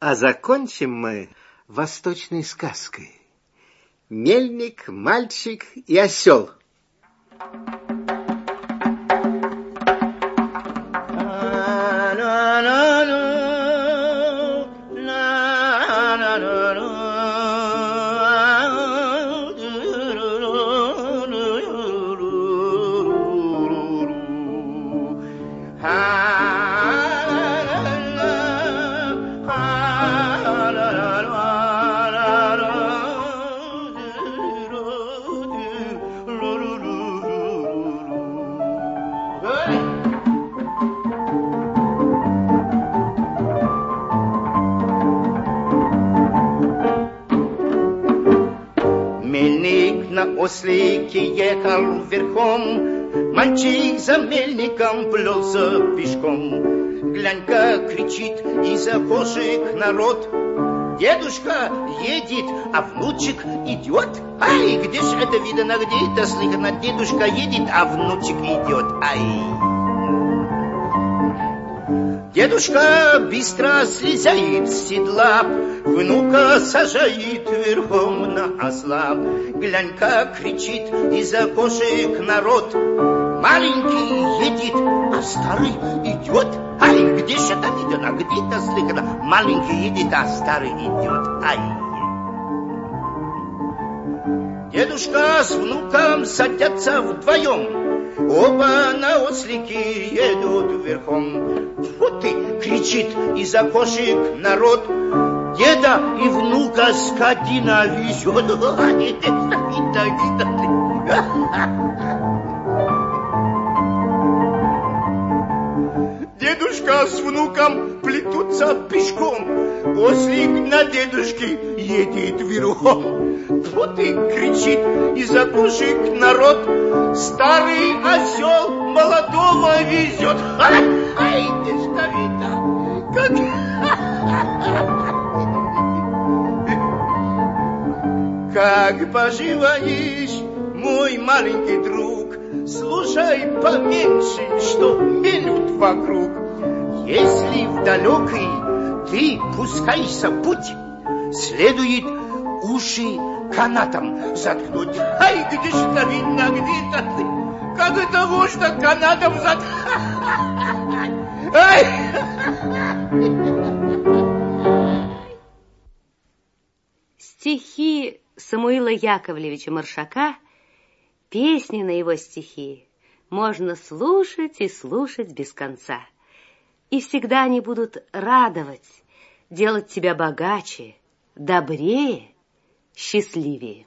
А закончим мы восточной сказкой. Мельник, мальчик и осел. На ослике ехал верхом, Мальчик за мельником плелся пешком. Глянь-ка кричит из окошек народ, Дедушка едет, а внучек идет. Ай, где ж это видно, где это слыхано? Дедушка едет, а внучек идет. Ай! Дедушка быстро слезает с седла, Внука сажает верхом на осла. Глянь, как кричит из окошек народ. Маленький едет, а старый идет. Ай, где ж это видно, где-то слыхано. Маленький едет, а старый идет. Ай. Дедушка с внуком садятся вдвоем. Оба на ослике едут верхом. Вот ты, кричит из окошек народ, Деда и внука скотина везет. Дедушка с внуком плетутся пешком, Ослик на дедушке едет верхом. Вот и кричит из окошек народ, Старый осел молодого везет. Ай, ты что Как... Как поживаешь, мой маленький друг? Слушай поменьше, что мелют вокруг. Если в далекий ты пускайся путь, Следует уши канатом заткнуть. Ай, где ж это видно, где-то ты? Как это можно канатом заткнуть? Ай! Стихи Самуила Яковлевича Маршака, песни на его стихи можно слушать и слушать без конца. И всегда они будут радовать, делать тебя богаче, добрее, счастливее.